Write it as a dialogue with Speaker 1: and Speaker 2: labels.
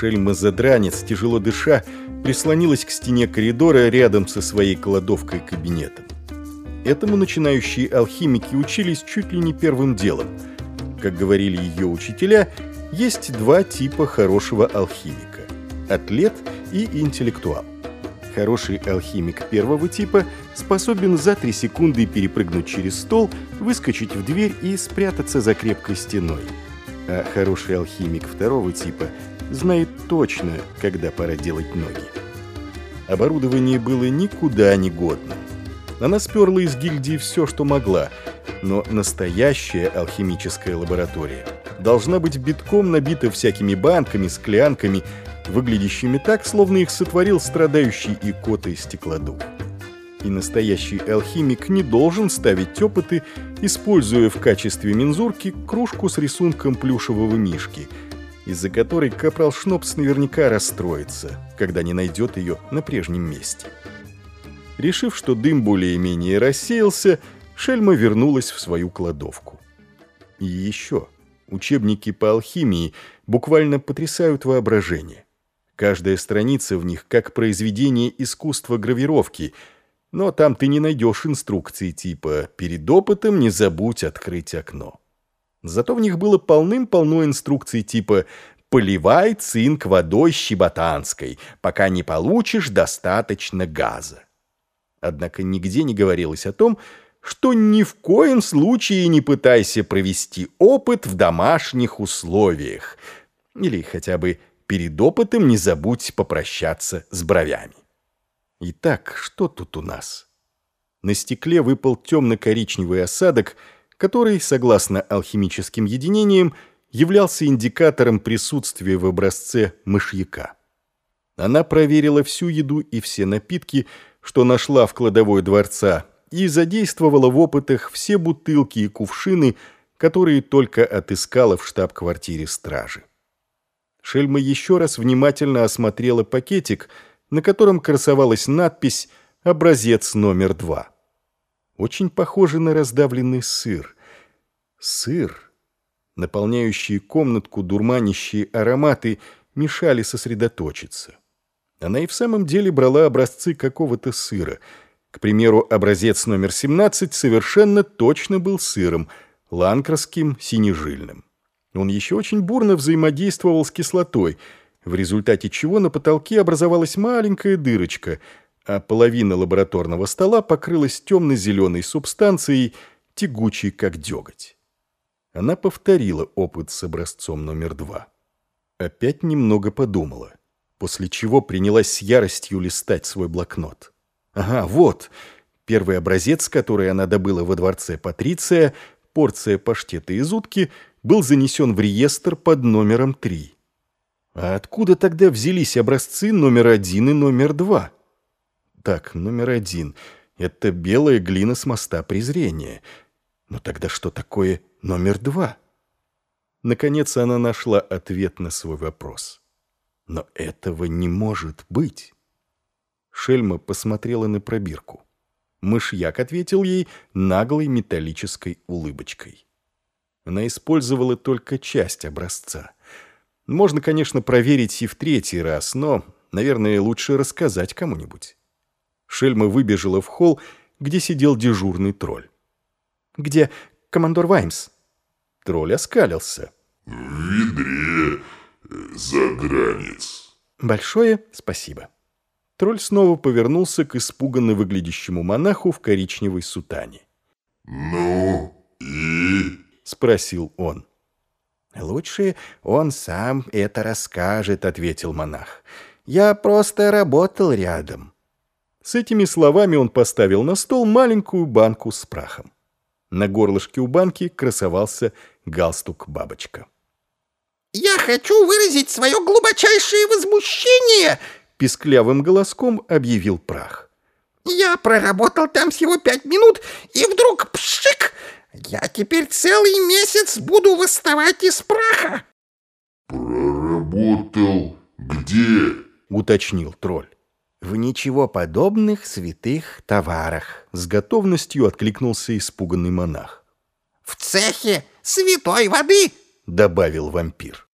Speaker 1: Шельма-задранец, тяжело дыша, прислонилась к стене коридора рядом со своей кладовкой-кабинетом. Этому начинающие алхимики учились чуть ли не первым делом. Как говорили ее учителя, есть два типа хорошего алхимика – атлет и интеллектуал. Хороший алхимик первого типа способен за три секунды перепрыгнуть через стол, выскочить в дверь и спрятаться за крепкой стеной. А хороший алхимик второго типа знает точно, когда пора делать ноги. Оборудование было никуда не годным. Она сперла из гильдии все, что могла, но настоящая алхимическая лаборатория должна быть битком набита всякими банками, склянками, выглядящими так, словно их сотворил страдающий икотой стеклодув. И настоящий алхимик не должен ставить опыты, используя в качестве мензурки кружку с рисунком плюшевого мишки, из-за которой капрал Шнопс наверняка расстроится, когда не найдет ее на прежнем месте. Решив, что дым более-менее рассеялся, Шельма вернулась в свою кладовку. И еще. Учебники по алхимии буквально потрясают воображение. Каждая страница в них как произведение искусства гравировки, но там ты не найдешь инструкции типа «перед опытом не забудь открыть окно». Зато в них было полным-полно инструкций типа «поливай цинк водой щеботанской, пока не получишь достаточно газа». Однако нигде не говорилось о том, что ни в коем случае не пытайся провести опыт в домашних условиях, или хотя бы Перед опытом не забудь попрощаться с бровями. Итак, что тут у нас? На стекле выпал темно-коричневый осадок, который, согласно алхимическим единениям, являлся индикатором присутствия в образце мышьяка. Она проверила всю еду и все напитки, что нашла в кладовой дворца, и задействовала в опытах все бутылки и кувшины, которые только отыскала в штаб-квартире стражи. Шельма еще раз внимательно осмотрела пакетик, на котором красовалась надпись «Образец номер два». Очень похоже на раздавленный сыр. Сыр. Наполняющие комнатку дурманящие ароматы мешали сосредоточиться. Она и в самом деле брала образцы какого-то сыра. К примеру, образец номер 17 совершенно точно был сыром, ланкерским синежильным. Он еще очень бурно взаимодействовал с кислотой, в результате чего на потолке образовалась маленькая дырочка, а половина лабораторного стола покрылась темно-зеленой субстанцией, тягучей как деготь. Она повторила опыт с образцом номер два. Опять немного подумала, после чего принялась с яростью листать свой блокнот. Ага, вот, первый образец, который она добыла во дворце Патриция, порция паштета из утки — был занесен в реестр под номером 3. А откуда тогда взялись образцы номер один и номер два? Так, номер один — это белая глина с моста презрения. Но тогда что такое номер два? Наконец она нашла ответ на свой вопрос. Но этого не может быть. Шельма посмотрела на пробирку. Мышьяк ответил ей наглой металлической улыбочкой. Она использовала только часть образца. Можно, конечно, проверить и в третий раз, но, наверное, лучше рассказать кому-нибудь. Шельма выбежала в холл, где сидел дежурный тролль. «Где командор Ваймс?» Тролль оскалился.
Speaker 2: «В ведре, задранец».
Speaker 1: «Большое спасибо». Тролль снова повернулся к испуганно выглядящему монаху в коричневой сутане.
Speaker 2: «Ну и...»
Speaker 1: спросил он. «Лучше он сам это расскажет», — ответил монах. «Я просто работал рядом». С этими словами он поставил на стол маленькую банку с прахом. На горлышке у банки красовался галстук-бабочка.
Speaker 3: «Я хочу выразить свое глубочайшее возмущение!»
Speaker 1: — писклявым голоском объявил прах.
Speaker 3: «Я проработал там всего пять минут, и вдруг пшик! Я теперь целый месяц буду восставать из праха.
Speaker 2: Проработал где?
Speaker 1: Уточнил тролль. В ничего подобных святых товарах. С готовностью откликнулся испуганный монах.
Speaker 3: В цехе святой воды,
Speaker 1: добавил вампир.